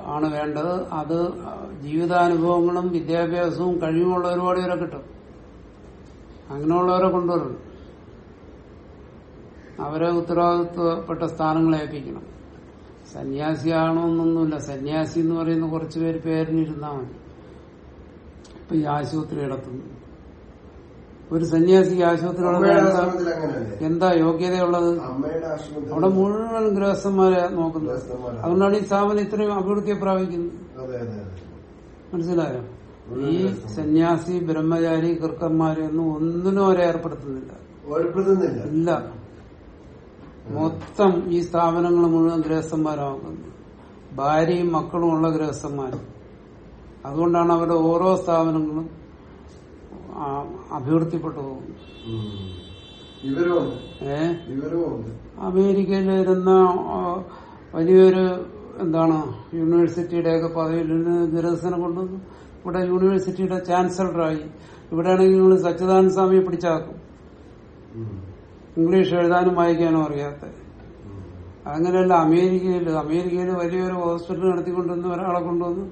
ആണ് വേണ്ടത്. അത് ജീവിതാനുഭവങ്ങളും വിദ്യാഭ്യാസവും കഴിവുമുള്ള ഒരുപാട് പേരെ കിട്ടും. അങ്ങനെയുള്ളവരെ കൊണ്ടുവരണം. അവരെ ഉത്തരവാദിത്വപ്പെട്ട സ്ഥാനങ്ങളെ ഏൽപ്പിക്കണം. സന്യാസിയാണോന്നൊന്നുമില്ല സന്യാസി എന്ന് പറയുന്ന കുറച്ചു പേര് പേരിനിരുന്നാൽ മതി. ഇപ്പൊ ഈ ആശുപത്രി നടത്തുന്നു. ഒരു സന്യാസിക്ക് ആശുപത്രി അമ്മയുടെ നടത്താൻ ആശ്രമത്തിൽ അങ്ങനല്ലേ എന്താ യോഗ്യതയുള്ളത്? അവിടെ മുഴുവൻ ഗൃഹസ്ഥന്മാരെ നോക്കുന്നത്. അതുകൊണ്ടാണ് ഈ സ്ഥാപനം ഇത്രയും അഭിവൃദ്ധിയെ പ്രാപിക്കുന്നത്. മനസ്സിലായോ? ഈ സന്യാസി ബ്രഹ്മചാരി കൃക്കന്മാരെ ഒന്നും ഒന്നിനും അവരെ ഏർപ്പെടുത്തുന്നില്ല. ഇല്ല. മൊത്തം ഈ സ്ഥാപനങ്ങൾ മുഴുവൻ ഗൃഹസ്ഥന്മാരാകുന്നു ഭാര്യയും മക്കളും ഉള്ള ഗൃഹസ്ഥന്മാർ അതുകൊണ്ടാണ് അവരുടെ ഓരോ സ്ഥാപനങ്ങളും അഭിവൃദ്ധിപ്പെട്ടു പോകും. ഏ? അമേരിക്കയിൽ ഇരുന്ന വലിയൊരു എന്താണ് യൂണിവേഴ്സിറ്റിയുടെയൊക്കെ പദവിയിൽ നിന്ന് നിരസനം കൊണ്ടുവന്നു. ഇവിടെ യൂണിവേഴ്സിറ്റിയുടെ ചാൻസലറായി. ഇവിടെ ആണെങ്കിൽ നിങ്ങൾ സച്ചിദാനന്ദ സ്വാമിയെ പിടിച്ചാക്കും ഇംഗ്ലീഷ് എഴുതാനും വായിക്കാനും അറിയാത്ത. അങ്ങനെയല്ല അമേരിക്കയിൽ അമേരിക്കയിൽ വലിയൊരു ഹോസ്പിറ്റൽ നടത്തിക്കൊണ്ടുവന്ന് ഒരാളെ കൊണ്ടുവന്ന്.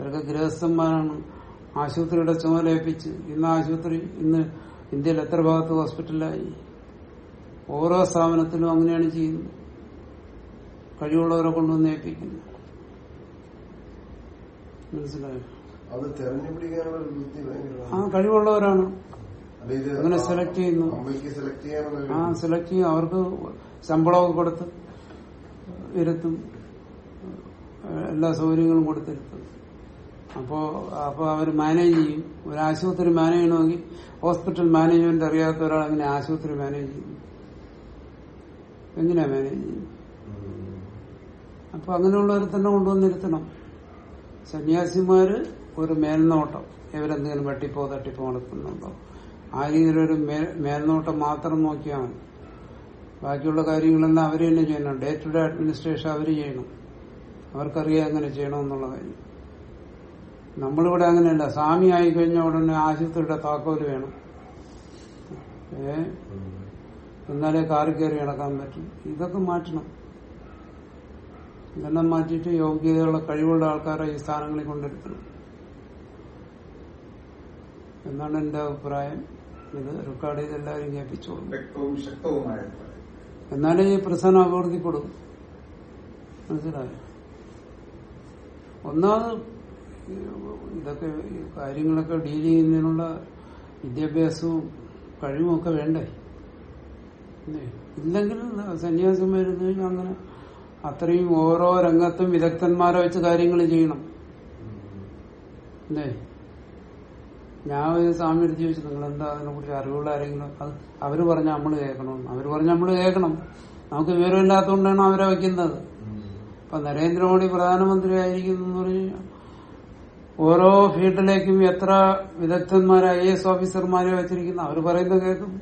ഇവരൊക്കെ ഗൃഹസ്ഥന്മാരാണ്. ആശുപത്രിയുടെ ചുമതലയേൽപ്പിച്ച് ഇന്ന് ആശുപത്രി ഇന്ന് ഇന്ത്യയിൽ എത്ര ഭാഗത്ത് ഹോസ്പിറ്റലായി ഓരോ സ്ഥാപനത്തിലും അങ്ങനെയാണ് ചെയ്യുന്നത്. കഴിവുള്ളവരെ കൊണ്ടുവന്ന് ഏൽപ്പിക്കുന്നു. മനസ്സിലായോ? ആ കഴിവുള്ളവരാണ്. അങ്ങനെ സെലക്ട് ചെയ്യുന്നു. ആ സെലക്ട് ചെയ്യും. അവർക്ക് ശമ്പളമൊക്കെ കൊടുത്ത് ഇരുത്തും എല്ലാ സൗകര്യങ്ങളും കൊടുത്തിരുത്തും. അപ്പോ അപ്പൊ അവർ മാനേജ് ചെയ്യും. ഒരു ആശുപത്രി മാനേജ് ചെയ്യണമെങ്കിൽ ഹോസ്പിറ്റൽ മാനേജ്മെന്റ് അറിയാത്ത ഒരാൾ അങ്ങനെ ആശുപത്രി മാനേജ് ചെയ്യും? എങ്ങനെയാ മാനേജ് ചെയ്യും. അപ്പൊ അങ്ങനെയുള്ളവരെ തന്നെ കൊണ്ടുവന്നിരുത്തണം. സന്യാസിമാര് ഒരു മേൽനോട്ടം. ഇവരെന്തെങ്കിലും വെട്ടിപ്പോ തട്ടിപ്പോ നടത്തുന്നുണ്ടോ ആ രീതിയിൽ ഒരു മേൽനോട്ടം മാത്രം നോക്കിയാൽ മതി. ബാക്കിയുള്ള കാര്യങ്ങളെല്ലാം അവർ തന്നെ ചെയ്യണം. ഡേ ടു ഡേ അഡ്മിനിസ്ട്രേഷൻ അവർ ചെയ്യണം. അവർക്കറിയാം എങ്ങനെ ചെയ്യണമെന്നുള്ള കാര്യം. നമ്മളിവിടെ അങ്ങനെയല്ല. സ്വാമി ആയി കഴിഞ്ഞാൽ ഉടനെ ആശുപത്രിയുടെ താക്കോൽ വേണം. ഏ. എന്നാലേ കാറി കയറി നടക്കാൻ പറ്റും. ഇതൊക്കെ മാറ്റണം. ഇതെല്ലാം മാറ്റിയിട്ട് യോഗ്യതയുള്ള കഴിവുള്ള ആൾക്കാരെ ഈ സ്ഥാനങ്ങളിൽ കൊണ്ടിരിക്കണം എന്നാണ് എന്റെ അഭിപ്രായം. ഇത് റെക്കോർഡ് ചെയ്ത് എല്ലാവരും കേൾപ്പിച്ചോളൂ. എന്നാലേ ഈ പ്രസനം അഭിവൃദ്ധിപ്പെടും. മനസ്സിലായോ? ഒന്നാമത് ഇതൊക്കെ കാര്യങ്ങളൊക്കെ ഡീൽ ചെയ്യുന്നതിനുള്ള വിദ്യാഭ്യാസവും കഴിവും ഒക്കെ വേണ്ടേ? ഇല്ലേ? ഇല്ലെങ്കിൽ സന്യാസം വരുന്നതിൽ അങ്ങനെ അത്രയും ഓരോ രംഗത്തും വിദഗ്ധന്മാരെ വെച്ച് കാര്യങ്ങൾ ചെയ്യണം. അല്ലേ ഞാൻ ഒരു എടുത്ത് ചോദിച്ചു നിങ്ങൾ എന്താ അതിനെ കുറിച്ച് അറിവുള്ള ആരെങ്കിലും? അത് അവർ പറഞ്ഞ നമ്മൾ കേൾക്കണം. അവർ പറഞ്ഞ നമ്മൾ കേൾക്കണം. നമുക്ക് വിവരമില്ലാത്തതുകൊണ്ടാണ് അവരെ വയ്ക്കുന്നത്. ഇപ്പൊ നരേന്ദ്രമോദി പ്രധാനമന്ത്രി ആയിരിക്കുന്നു എന്ന് ഓരോ ഫീൽഡിലേക്കും എത്ര വിദഗ്ധന്മാരെ ഐ എസ് ഓഫീസർമാരെ വെച്ചിരിക്കുന്ന. അവർ പറയുന്നത് കേൾക്കും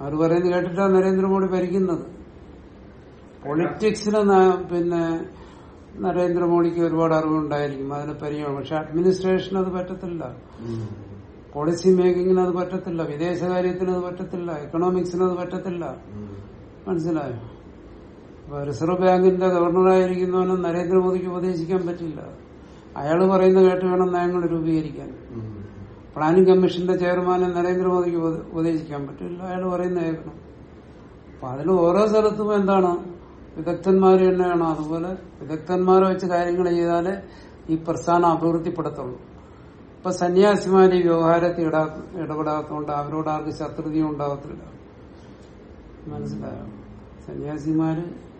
അവർ പറയുന്നത് കേട്ടിട്ടാണ് നരേന്ദ്രമോദി ഭരിക്കുന്നത്. പൊളിറ്റിക്സിന് പിന്നെ നരേന്ദ്രമോദിക്ക് ഒരുപാട് അറിവുണ്ടായിരിക്കും. അതിന് പരിചയം പക്ഷെ അഡ്മിനിസ്ട്രേഷൻ അത് പറ്റത്തില്ല. പോളിസി മേക്കിങ്ങിന് അത് പറ്റത്തില്ല. വിദേശകാര്യത്തിന് അത് പറ്റത്തില്ല. എക്കണോമിക്സിന് അത് പറ്റത്തില്ല. മനസ്സിലായോ? റിസർവ് ബാങ്കിന്റെ ഗവർണറായിരിക്കുന്നവനും നരേന്ദ്രമോദിക്ക് ഉപദേശിക്കാൻ പറ്റില്ല. അയാൾ പറയുന്ന കേട്ട് വേണം നയങ്ങൾ രൂപീകരിക്കാൻ. പ്ലാനിംഗ് കമ്മീഷന്റെ ചെയർമാനെ നരേന്ദ്രമോദിക്ക് ഉപ- ഉപദേശിക്കാൻ പറ്റില്ല. അയാൾ പറയുന്ന കേൾക്കണം. അപ്പൊ അതിൽ ഓരോ സ്ഥലത്തും എന്താണ്? വിദഗ്ധന്മാര് തന്നെയാണ്. അതുപോലെ വിദഗ്ധന്മാരെ വെച്ച് കാര്യങ്ങൾ ചെയ്താലേ ഈ പ്രസ്ഥാനം അഭിവൃദ്ധിപ്പെടുത്തുള്ളൂ. ഇപ്പൊ സന്യാസിമാർ ഈ വ്യവഹാരത്തിൽ ഇടാ ഇടപെടാത്തതുകൊണ്ട് അവരോട് ആർക്ക് ശത്രുതയും ഉണ്ടാകത്തില്ല. മനസ്സിലായോ? സന്യാസിമാര്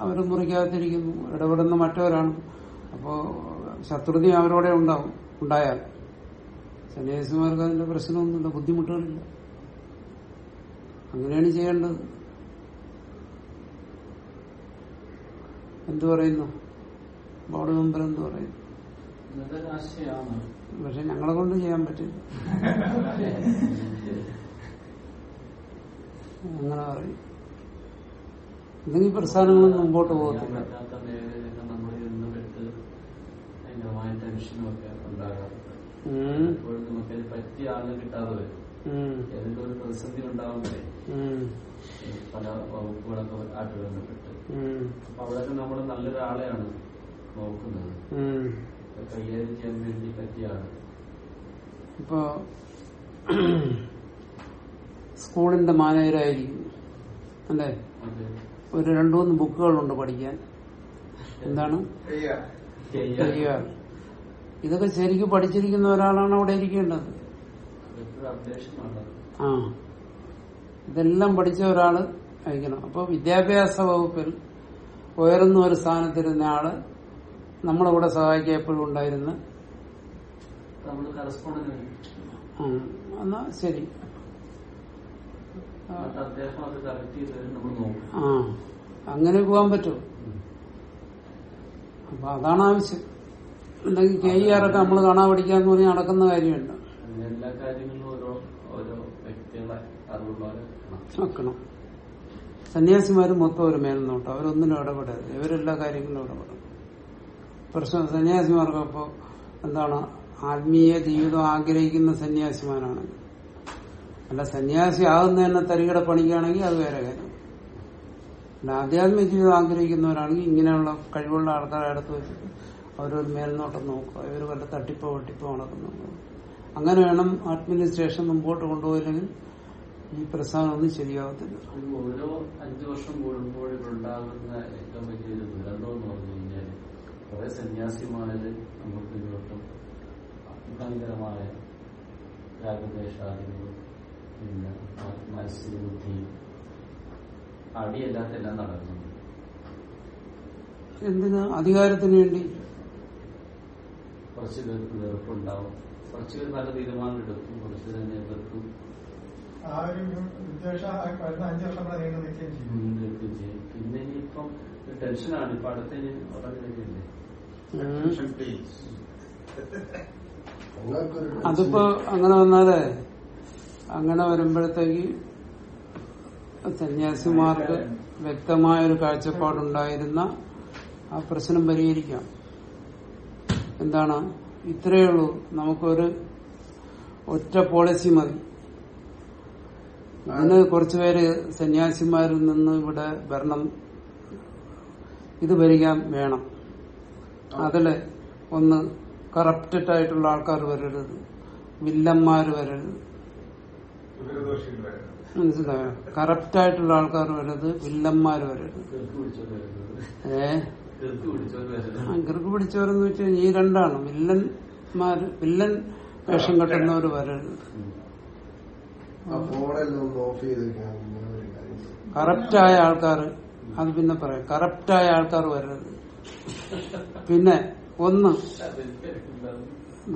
അവർ മുറിക്കാത്തിരിക്കുന്നു ഇടപെടുന്ന മറ്റവരാണ്. അപ്പോ ശത്രുത അവരോടെ ഉണ്ടാവും ഉണ്ടായാൽ. സന്യാസിമാർക്ക് അതിന്റെ പ്രശ്നമൊന്നുമില്ല ബുദ്ധിമുട്ടുകളില്ല. അങ്ങനെയാണ് ചെയ്യേണ്ടത്. എന്തു പറയുന്നു? ബോർഡ് മെമ്പർ എന്തു പറയുന്നു? പക്ഷെ ഞങ്ങളെ കൊണ്ട് ചെയ്യാൻ പറ്റില്ല. അങ്ങനെ പറയും. എന്തെങ്കിലും പ്രസ്ഥാനങ്ങളൊന്നും മുമ്പോട്ട് പോകത്തില്ല പറ്റാത്ത മേഖലയിലൊക്കെ നമ്മൾ ഇന്ന് വിട്ട് ഒക്കെ ഉണ്ടാകാറുണ്ട്. അതിന് പറ്റിയ ആളിനെ കിട്ടാതെ വരും. ഏതെങ്കിലും ഒരു പ്രതിസന്ധി ഉണ്ടാവുമ്പോഴേ പല വകുപ്പുകളൊക്കെ ആയിട്ട് ബന്ധപ്പെട്ട്. അപ്പൊ അവിടെയൊക്കെ നമ്മൾ നല്ലൊരാളെയാണ് നോക്കുന്നത്. കൈകാര്യം ചെയ്യാൻ വേണ്ടി പറ്റിയാണ്. ആൾ ഇപ്പോ സ്കൂളിന്റെ മാനേജരായിരിക്കും. അല്ലേ? ഒരു രണ്ടു മൂന്ന് ബുക്കുകളുണ്ട് പഠിക്കാൻ. എന്താണ്? ചെയ്യാറ് ഇതൊക്കെ ശരിക്കും പഠിച്ചിരിക്കുന്ന ഒരാളാണ് അവിടെ ഇരിക്കേണ്ടത്. ആ. ഇതെല്ലാം പഠിച്ച ഒരാൾ അയക്കണം അപ്പൊ വിദ്യാഭ്യാസ വകുപ്പിൽ ഉയർന്ന ഒരു സ്ഥാനത്തിരുന്ന ആൾ നമ്മളിവിടെ സഹായിക്കാൻ എപ്പോഴും ഉണ്ടായിരുന്നു. എന്നാ ശരി. ആ. അങ്ങനെ പോകാൻ പറ്റുമോ? അപ്പൊ അതാണ് ആവശ്യം. അല്ലെങ്കിൽ കെ ഇ ആറൊക്കെ നമ്മൾ കാണാൻ പഠിക്കാൻ പറഞ്ഞ് നടക്കുന്ന കാര്യമുണ്ട്. എല്ലാ കാര്യങ്ങളും ഓരോ ഓരോ വ്യക്തികളെ അറിവുള്ളവരെ വേണം. വെക്കണം സന്യാസിമാരും മൊത്തം ഒരു മേൽനോട്ടം അവരൊന്നിനും ഇടപെടരുത്. ഇവരെല്ലാ കാര്യങ്ങളും ഇടപെടും പ്രശ്നം സന്യാസിമാർക്ക് ഇപ്പോ എന്താണ്? ആത്മീയ ജീവിതം ആഗ്രഹിക്കുന്ന സന്യാസിമാരാണ്. അല്ല സന്യാസി ആകുന്ന തന്നെ തരികിട പണിക്കുകയാണെങ്കിൽ അത് വേറെ കാര്യം. അല്ല ആധ്യാത്മിക ജീവിതം ആഗ്രഹിക്കുന്നവരാണെങ്കിൽ ഇങ്ങനെയുള്ള കഴിവുള്ള ആൾക്കാരെ അടുത്ത് വെച്ചിട്ട് അവരൊരു മേൽനോട്ടം നോക്കുക. ഇവർ വല്ല തട്ടിപ്പോ വെട്ടിപ്പോ നടക്കുന്നു. അങ്ങനെ വേണം അഡ്മിനിസ്ട്രേഷൻ മുമ്പോട്ട് കൊണ്ടുപോയില്ലെങ്കിൽ ഈ പ്രസ്ഥാനം ഒന്നും ശരിയാവത്തില്ല ഓരോ അഞ്ചു വർഷം കൂടുമ്പോഴുണ്ടാകുന്ന ഏറ്റവും വലിയൊരു ദുരന്തം എന്ന് പറഞ്ഞു കഴിഞ്ഞാൽ കുറെ സന്യാസിമാര് നമുക്ക് ഇങ്ങോട്ടും ഭയങ്കരമായ രാഗദ്വേഷാദികളും പിന്നെ മത്സരബുദ്ധിയും അടിയല്ലാത്ത എല്ലാം നടക്കുന്നുണ്ട്. എന്തിനാ? അധികാരത്തിന് വേണ്ടി. കുറച്ച് പേർക്ക് വെറുപ്പുണ്ടാവും. കുറച്ച് പേര് നല്ല തീരുമാനം എടുക്കും. കുറച്ച് തന്നെ എതിർക്കും ആ ഒരു വിദ്വേഷം ആ അഞ്ചു വർഷം കൂടെ നീണ്ടു നിൽക്കുകയും ചെയ്യും. പിന്നെ ഇനിയിപ്പം ഒരു ടെൻഷനാണ് ഇപ്പൊ അടുത്ത അതിപ്പോ അങ്ങനെ വന്നാലേ അങ്ങനെ വരുമ്പോഴത്തേക്ക് സന്യാസിമാർക്ക് വ്യക്തമായ ഒരു കാഴ്ചപ്പാടുണ്ടായിരുന്ന ആ പ്രശ്നം പരിഹരിക്കാം. എന്താണ്? ഇത്രയേ ഉള്ളൂ. നമുക്കൊരു ഒറ്റ പോളിസി മതി. അന്ന് കുറച്ചുപേര് സന്യാസിമാരിൽ നിന്ന് ഇവിടെ ഭരണം ഇത് ഭരിക്കാൻ വേണം. അതിൽ ഒന്ന് കറപ്റ്റഡ് ആയിട്ടുള്ള ആൾക്കാർ വരരുത്. വില്ലന്മാര് വരരുത്. മനസ്സിലായോ? കറപ്റ്റ് ആയിട്ടുള്ള ആൾക്കാർ വരരുത്. വില്ലന്മാര് വരരുത്. കിറുക്ക് ഗിർക്ക് പിടിച്ചവരെന്ന് വെച്ചാൽ ഈ രണ്ടാണ്. വില്ലന്മാര് വില്ലൻ വേഷം കെട്ടുന്നവർ വരരുത് കറപ്റ്റായ ആൾക്കാർ അത് പിന്നെ പറയാം. കറപ്റ്റായ ആൾക്കാർ വരരുത്. പിന്നെ ഒന്ന്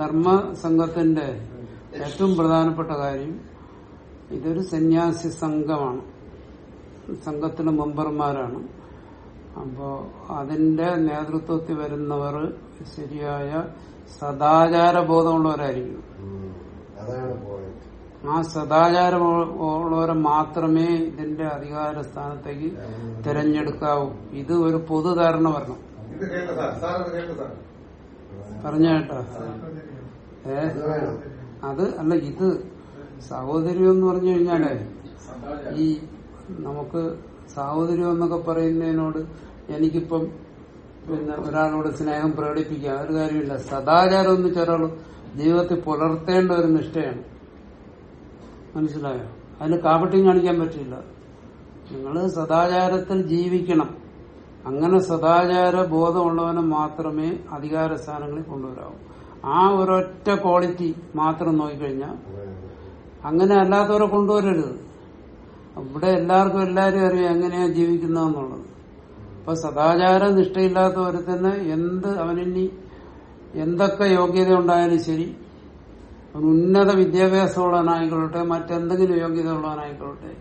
ധർമ്മസംഘത്തിന്റെ ഏറ്റവും പ്രധാനപ്പെട്ട കാര്യം ഇതൊരു സന്യാസി സംഘമാണ്. സംഘത്തിലെ മെമ്പർമാരാണ്. അപ്പോ അതിന്റെ നേതൃത്വത്തിൽ വരുന്നവർ ശരിയായ സദാചാര ബോധമുള്ളവരായിരിക്കും ആ അതാണ് ഉള്ളവരെ ആ സദാചാരമുള്ളവരെ മാത്രമേ ഇതിന്റെ അധികാര സ്ഥാനത്തേക്ക് തിരഞ്ഞെടുക്കാവൂ. ഇത് ഒരു പൊതുധാരണ വരണം ഇത് കേട്ടോ സാർ സാർ ഇത് കേട്ടോ സാർ ഏ? അത് അത് അല്ല ഇത് സഹോദരി എന്ന് പറഞ്ഞു കഴിഞ്ഞാലേ ഈ നമുക്ക് സാഹോദര്യം എന്നൊക്കെ പറയുന്നതിനോട് എനിക്കിപ്പം പിന്നെ ഒരാളോട് സ്നേഹം പ്രകടിപ്പിക്കുക ഒരു കാര്യമില്ല. സദാചാരം എന്ന് ചെറു ജീവിതത്തിൽ പുലർത്തേണ്ട ഒരു നിഷ്ഠയാണ്. മനസ്സിലായോ? അതിന് കാപട്യം കാണിക്കാൻ പറ്റില്ല. നിങ്ങൾ സദാചാരത്തിൽ ജീവിക്കണം. അങ്ങനെ സദാചാര ബോധമുള്ളവനെ മാത്രമേ അധികാര സ്ഥാനങ്ങളിൽ കൊണ്ടുവരാവൂ. ആ ഒരൊറ്റ ക്വാളിറ്റി മാത്രം നോക്കിക്കഴിഞ്ഞാൽ അങ്ങനെ അല്ലാത്തവരെ കൊണ്ടുവരരുത്. ഇവിടെ എല്ലാവർക്കും എല്ലാവരും അറിയാം എങ്ങനെയാ ജീവിക്കുന്നതെന്നുള്ളത് അപ്പൊ സദാചാര നിഷ്ഠയില്ലാത്ത തന്നെ എന്ത് അവനിനി എന്തൊക്കെ യോഗ്യത ഉണ്ടായാലും ശരി ഉന്നത വിദ്യാഭ്യാസമുള്ളവനായിക്കൊള്ളട്ടെ മറ്റെന്തെങ്കിലും യോഗ്യത ഉള്ളവനായിക്കൊള്ളട്ടെ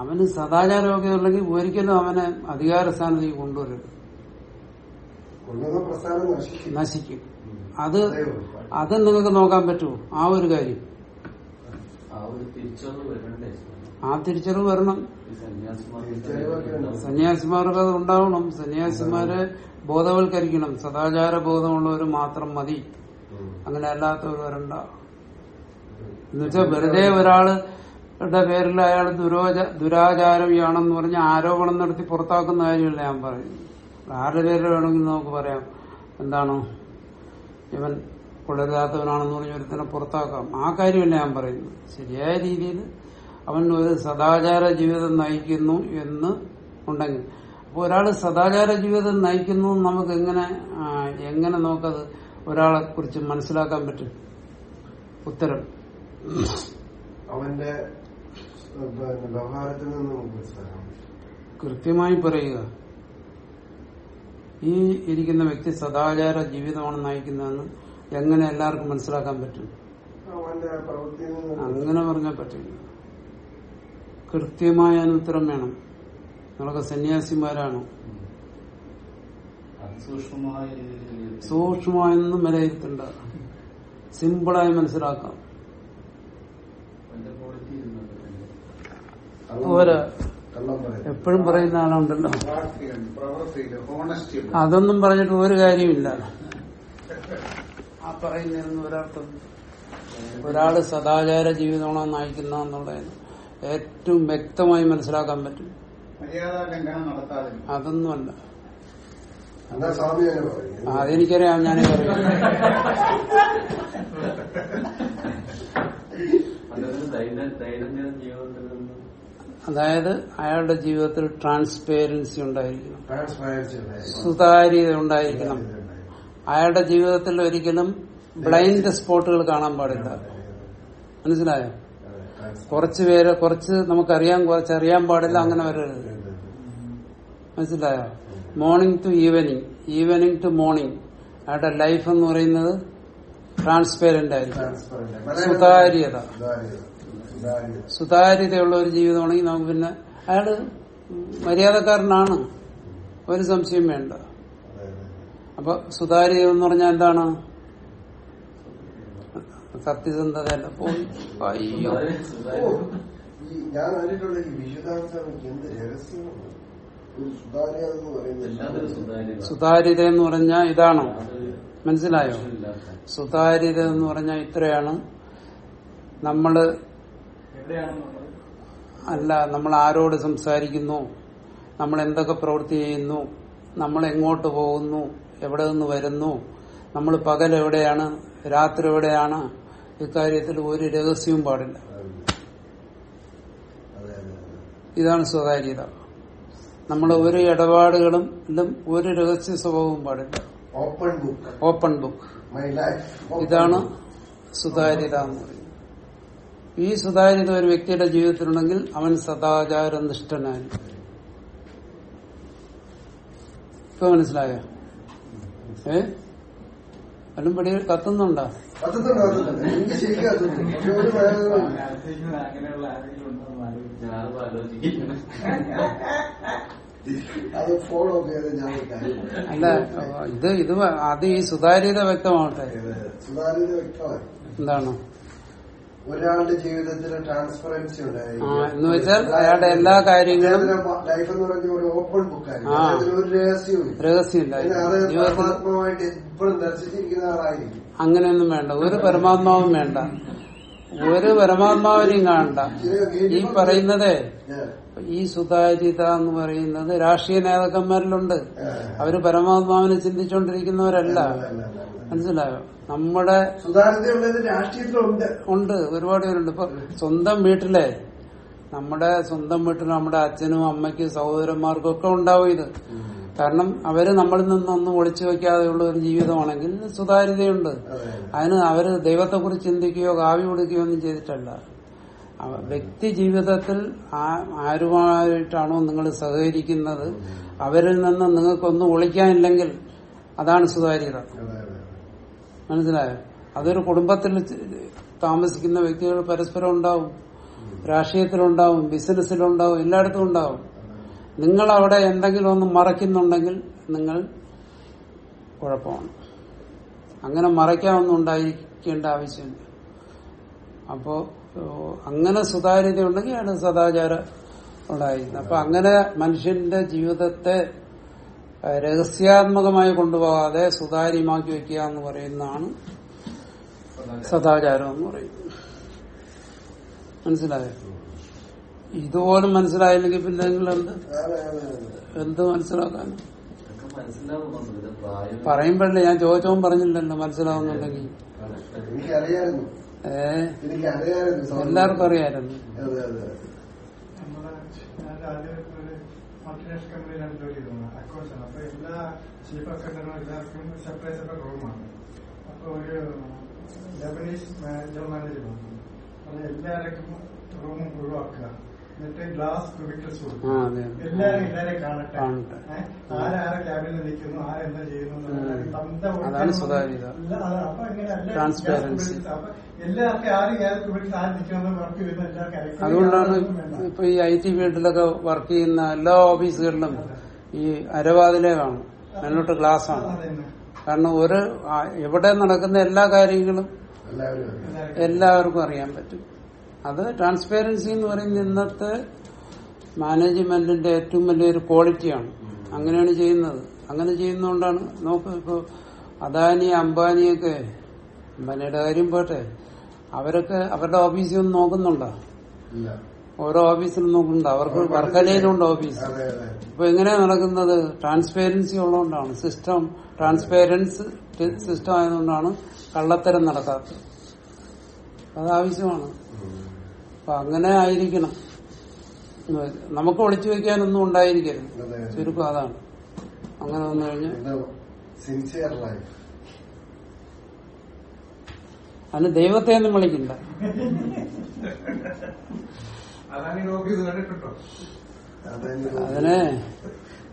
അവന് സദാചാര യോഗ്യത ഉണ്ടെങ്കിൽ ഒരിക്കലും അവനെ അധികാര സ്ഥാനത്തേക്ക് കൊണ്ടുവരരുത്. നശിക്കും. അത് അത് നിങ്ങൾക്ക് നോക്കാൻ പറ്റുമോ? ആ ഒരു കാര്യം. ആ ഒരു വരണ്ടേ? ആ തിരിച്ചറിവ് വരണം. സന്യാസിമാർക്ക് അത് ഉണ്ടാവണം. സന്യാസിമാരെ ബോധവൽക്കരിക്കണം. സദാചാര ബോധമുള്ളവർ മാത്രം മതി. അങ്ങനെ അല്ലാത്തവർ വരണ്ട. എന്നുവെച്ചാൽ വെറുതെ ഒരാളുടെ പേരിൽ അയാൾ ദുരോച ദുരാചാരവിയാണെന്ന് പറഞ്ഞ് ആരോപണം നടത്തി പുറത്താക്കുന്ന കാര്യമല്ല ഞാൻ പറയുന്നത്. ആരുടെ പേരിൽ വേണമെങ്കിൽ നമുക്ക് പറയാം. എന്താണ്? ഇവൻ കൊള്ളരുതാത്തവനാണെന്ന് പറഞ്ഞ് ഒരുത്തിനെ പുറത്താക്കാം. ആ കാര്യമല്ല ഞാൻ പറയുന്നത്. ശരിയായ രീതിയിൽ അവൻ ഒരു സദാചാര ജീവിതം നയിക്കുന്നു എന്ന് ഉണ്ടെങ്കിൽ. അപ്പോൾ ഒരാൾ സദാചാര ജീവിതം നയിക്കുന്നു നമുക്ക് എങ്ങനെ എങ്ങനെ നമുക്കത് ഒരാളെ കുറിച്ച് മനസ്സിലാക്കാൻ പറ്റും? ഉത്തരം. അവന്റെ വ്യവഹാരത്തിൽ നിന്ന് കൃത്യമായി പറയുക. ഈ ഇരിക്കുന്ന വ്യക്തി സദാചാര ജീവിതമാണ് നയിക്കുന്നതെന്ന് എങ്ങനെ എല്ലാവർക്കും മനസ്സിലാക്കാൻ പറ്റും? അങ്ങനെ പറഞ്ഞാൽ പറ്റില്ല. കൃത്യമായ അനുത്തരം ഉത്തരം വേണം. നിങ്ങളൊക്കെ സന്യാസിമാരാണ്. സൂക്ഷ്മമായൊന്നും വിലയിരുത്തണ്ട. സിമ്പിളായി മനസ്സിലാക്കാം. പോരാ എപ്പോഴും പറയുന്ന ആളുണ്ടല്ലോ. വാർത്തയുണ്ട് ഹോണസ്റ്റി ഉണ്ട് അതൊന്നും പറഞ്ഞിട്ട് ഒരു കാര്യമില്ല ആ പറയുന്നതിന് ഒരർത്ഥം. ഒരാൾ സദാചാര ജീവിതമാണോ നയിക്കുന്ന എന്നുള്ളതിന് ഏറ്റവും വ്യക്തമായി മനസ്സിലാക്കാൻ പറ്റും. അതൊന്നുമല്ല. അതെനിക്കറിയാം ഞാൻ അതായത് അയാളുടെ ജീവിതത്തിൽ ട്രാൻസ്പേരൻസി ഉണ്ടായിരിക്കണം. സുതാര്യത ഉണ്ടായിരിക്കണം. അയാളുടെ ജീവിതത്തിൽ ഒരിക്കലും ബ്ലൈൻഡ് സ്പോട്ടുകൾ കാണാൻ പാടില്ല. മനസ്സിലായോ? കുറച്ച് പേര് കുറച്ച് നമുക്കറിയാം കുറച്ച് അറിയാൻ പാടില്ല അങ്ങനെ വരരുത് മനസ്സിലായോ? Morning to evening evening to morning അയാളുടെ ലൈഫ് എന്ന് പറയുന്നത്? ട്രാൻസ്പെറന്റ് ആയിരിക്കും. സുതാര്യത സുതാര്യത. സുതാര്യത. സുതാര്യതയുള്ള ഒരു ജീവിതമാണെങ്കിൽ നമുക്ക് പിന്നെ അയാൾ മര്യാദക്കാരനാണ്. ഒരു സംശയം വേണ്ട. അപ്പൊ സുതാര്യത എന്ന് പറഞ്ഞാൽ എന്താണ്? സത്യസന്ധതയല്ല പോയി. അയ്യോ. ഞാൻ അതിലുള്ള ഈ വിശുദ്ധാംശം എന്ത് രഹസ്യമാണ്? ഒരു സുതാര്യത എന്ന് പറഞ്ഞാൽ ഇതാണ്? മനസ്സിലായോ? സുതാര്യത എന്ന് പറഞ്ഞാൽ ഇത്രയാണ്. നമ്മൾ അല്ല നമ്മൾ ആരോട് സംസാരിക്കുന്നു? നമ്മൾ എന്തൊക്കെ പ്രവൃത്തി ചെയ്യുന്നു? നമ്മൾ എങ്ങോട്ട് പോകുന്നു? എവിടെ നിന്ന് വരുന്നു? നമ്മൾ പകൽ എവിടെയാണ്? രാത്രി എവിടെയാണ്? ഇക്കാര്യത്തിൽ ഒരു രഹസ്യവും പാടില്ല. ഇതാണ് സ്വകാര്യത. നമ്മളെ ഒരു ഇടപാടുകളും ഒരു രഹസ്യ സ്വഭാവവും പാടില്ല. Open book open book my life ഇതാണ് സുതാര്യത എന്ന് പറയുന്നത്. ഈ സുതാര്യത ഒരു വ്യക്തിയുടെ ജീവിതത്തിലുണ്ടെങ്കിൽ അവൻ സദാചാര നിഷ്ഠനായി. ഇപ്പൊ മനസ്സിലായോ? ഏ? അല്ലും പിടി കത്തുന്നുണ്ടോ? അല്ല ഇത് ഇത് അത് ഈ സുതാര്യത വ്യക്തമാവട്ടെ. എന്താണ്? ഒരാളുടെ ജീവിതത്തിൽ ട്രാൻസ്പെറൻസി എന്ന് വെച്ചാൽ അയാളുടെ എല്ലാ കാര്യങ്ങളും ലൈഫ് എന്ന് പറഞ്ഞ ഒരു ഓപ്പൺ. അതിൽ ഒരു രഹസ്യവും രഹസ്യമില്ല പരമാത്മാവായിട്ട് എപ്പോഴും ദർശിച്ചിരിക്കുന്ന ആളായിരിക്കും. അങ്ങനെയൊന്നും വേണ്ട. ഒരു പരമാത്മാവും വേണ്ട. ഒരു പരമാത്മാവിനെയും കാണണ്ട. ഈ പറയുന്നതേ ഈ സുതാര്യത എന്ന് പറയുന്നത് രാഷ്ട്രീയ നേതാക്കന്മാരിലുണ്ട്. അവർ പരമാത്മാവിനെ ചിന്തിച്ചുകൊണ്ടിരിക്കുന്നവരല്ല. മനസ്സിലായോ? നമ്മുടെ രാഷ്ട്രീയത്തിലുണ്ട്. ഉണ്ട് ഒരുപാട് പേരുണ്ട്. ഇപ്പൊ സ്വന്തം വീട്ടിലെ നമ്മുടെ സ്വന്തം വീട്ടിൽ നമ്മുടെ അച്ഛനും അമ്മയ്ക്കും സഹോദരന്മാർക്കും ഒക്കെ ഉണ്ടാവും ഇത്. കാരണം അവർ നമ്മളിൽ നിന്നൊന്നും ഒളിച്ചു വെക്കാതെയുള്ള ഒരു ജീവിതമാണെങ്കിൽ സുതാര്യതയുണ്ട്. അതെ. അതിന് അവർ ദൈവത്തെ കുറിച്ച് ചിന്തിക്കുകയോ കാവ്യ കൊടുക്കുകയോ ഒന്നും ചെയ്തിട്ടല്ല. വ്യക്തി ജീവിതത്തിൽ ആരുമായിട്ടാണോ നിങ്ങൾ സഹകരിക്കുന്നത് അവരിൽ നിന്ന് നിങ്ങൾക്കൊന്നും ഒളിക്കാനില്ലെങ്കിൽ അതാണ് സുതാര്യത. മനസ്സിലായോ? അതൊരു കുടുംബത്തിൽ താമസിക്കുന്ന വ്യക്തികൾ പരസ്പരം ഉണ്ടാവും. രാഷ്ട്രീയത്തിലുണ്ടാവും ബിസിനസ്സിലുണ്ടാവും എല്ലായിടത്തും ഉണ്ടാവും. നിങ്ങൾ അവിടെ എന്തെങ്കിലും ഒന്ന് മറയ്ക്കുന്നുണ്ടെങ്കിൽ നിങ്ങൾ കുഴപ്പമാണ്. അങ്ങനെ മറയ്ക്കാനൊന്നും ഉണ്ടായിരിക്കേണ്ട ആവശ്യമില്ല. അപ്പോ അങ്ങനെ സുതാര്യത ഉണ്ടെങ്കിൽ അയാൾ സദാചാര ഉണ്ടായിരിക്കുന്നത് അപ്പൊ അങ്ങനെ മനുഷ്യന്റെ ജീവിതത്തെ രഹസ്യാത്മകമായി കൊണ്ടുപോകാതെ സുതാര്യമാക്കി വെക്കുക എന്ന് പറയുന്നതാണ് സദാചാരം എന്ന് പറയുന്നത്. മനസ്സിലായോ? ഇതുപോലും മനസ്സിലായില്ലെങ്കിൽ പിന്നെ എന്ത് എന്ത് മനസ്സിലാക്കാൻ? പറയുമ്പോഴല്ലേ ഞാൻ ചോദിച്ചോൻ പറഞ്ഞില്ലല്ലോ മനസ്സിലാവുന്നുണ്ടെങ്കിൽ. ഏ? എല്ലാവർക്കും അറിയാമായിരുന്നു. മൾട്ടിനാഷണൽ കമ്പനിയിലാണ് ജോലി ചെയ്തത് അക്കൗണ്ട്സ് ആണ് അപ്പൊ എല്ലാ ചീഫ് അക്കൗണ്ടന്റും എല്ലാവർക്കും സെപ്പറേറ്റ് സെപ്പറേറ്റ് റൂമാണ് അപ്പൊ ഒരു ജപ്പനീസ് ജനറൽ മാനേജർ വന്നു എല്ലാവർക്കും റൂം ഒഴിവാക്കുക ഗ്ലാസ് കൊടുക്കും കാണട്ടെ. ആരാരെ ക്യാബിനിൽ നിൽക്കുന്നു ആരെന്താ ചെയ്യുന്നു അതാണ് സ്വകാര്യത. അപ്പൊ എല്ലാവർക്കും ആരും ആരും നിൽക്കണം വർക്ക് ചെയ്യുന്ന എല്ലാവർക്കും അറിയാം. അതുകൊണ്ടാണ് ഇപ്പൊ ഈ ഐ ടി ഫീൽഡിലൊക്കെ വർക്ക് ചെയ്യുന്ന എല്ലാ ഓഫീസുകളിലും ഈ അരവാതിലെ കാണും. അതിനോട്ട് ഗ്ലാസ് ആണ്. കാരണം ഒരു എവിടെ നടക്കുന്ന എല്ലാ കാര്യങ്ങളും എല്ലാവർക്കും അറിയാൻ പറ്റും. അത് ട്രാൻസ്പെറൻസി എന്ന് പറയുന്നത് ഇന്നത്തെ മാനേജ്മെന്റിന്റെ ഏറ്റവും വലിയൊരു ക്വാളിറ്റിയാണ് അങ്ങനെയാണ് ചെയ്യുന്നത്. അങ്ങനെ ചെയ്യുന്നതുകൊണ്ടാണ്. നോക്ക് ഇപ്പൊ അദാനി അംബാനിയൊക്കെ അംബാനിയുടെ കാര്യം പോട്ടെ. അവരൊക്കെ അവരുടെ ഓഫീസിൽ ഒന്നും നോക്കുന്നുണ്ടോ? ഓരോ ഓഫീസിലും നോക്കുന്നുണ്ട്? അവർക്ക് വർക്കലയിലുണ്ട് ഓഫീസ് ഇപ്പൊ എങ്ങനെയാ നടക്കുന്നത്? ട്രാൻസ്പെറൻസി ഉള്ളതുകൊണ്ടാണ്. സിസ്റ്റം ട്രാൻസ്പെറൻസ് സിസ്റ്റം ആയതുകൊണ്ടാണ് കള്ളത്തരം നടക്കാത്തത്. അത് ആവശ്യമാണ്. അപ്പൊ അങ്ങനെ ആയിരിക്കണം. നമുക്ക് ഒളിച്ചു വെക്കാനൊന്നും ഉണ്ടായിരിക്കരുത്. ചുരുക്കം അതാണ്. അങ്ങനെ വന്നു കഴിഞ്ഞാൽ സിൻസിയർ ലൈഫ് അതിന് ദൈവത്തെ ഒന്നും വിളിക്കില്ല അതിനെ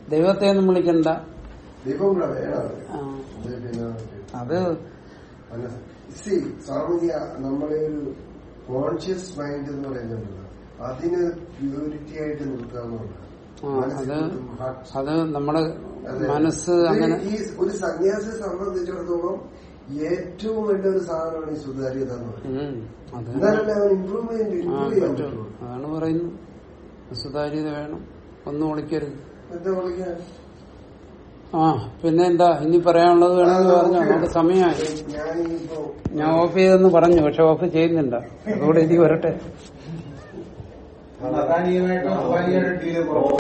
ദൈവത്തെ ഒന്നും വിളിക്കണ്ട. ദൈവം കൂടെ ആ, അത് നമ്മളെ ഒരു കോൺഷ്യസ് മൈൻഡ് എന്ന് പറയുന്നുണ്ട് അതിന് പ്യൂരിറ്റി ആയിട്ട് നിൽക്കാന്നുള്ളത് ആ, അത് അത് നമ്മുടെ മനസ്സ് അങ്ങനെ ഈ ഒരു സന്യാസിയെ സംബന്ധിച്ചിടത്തോളം ഏറ്റവും വലിയ ഒരു സാധനമാണ് ഈ സുതാര്യത എന്ന് പറയുന്നത് അവൻ ഇമ്പ്രൂവ്മെന്റ് ഇമ്പ്രൂവ് ചെയ്യാൻ പറ്റുള്ളൂ. അതാണ് പറയുന്നത്. സുതാര്യത വേണം. ഒന്നും ഒളിക്കരുത്. എന്താ വിളിക്കാൻ ആ പിന്നെ എന്താ ഇനി പറയാനുള്ളത് വേണമെന്ന് പറഞ്ഞു? നമുക്ക് സമയമായി. ഞാൻ ഓഫ് ചെയ്തെന്ന് പറഞ്ഞു പക്ഷെ ഓഫ് ചെയ്യുന്നില്ല. അതുകൂടെ ഇനി വരട്ടെ.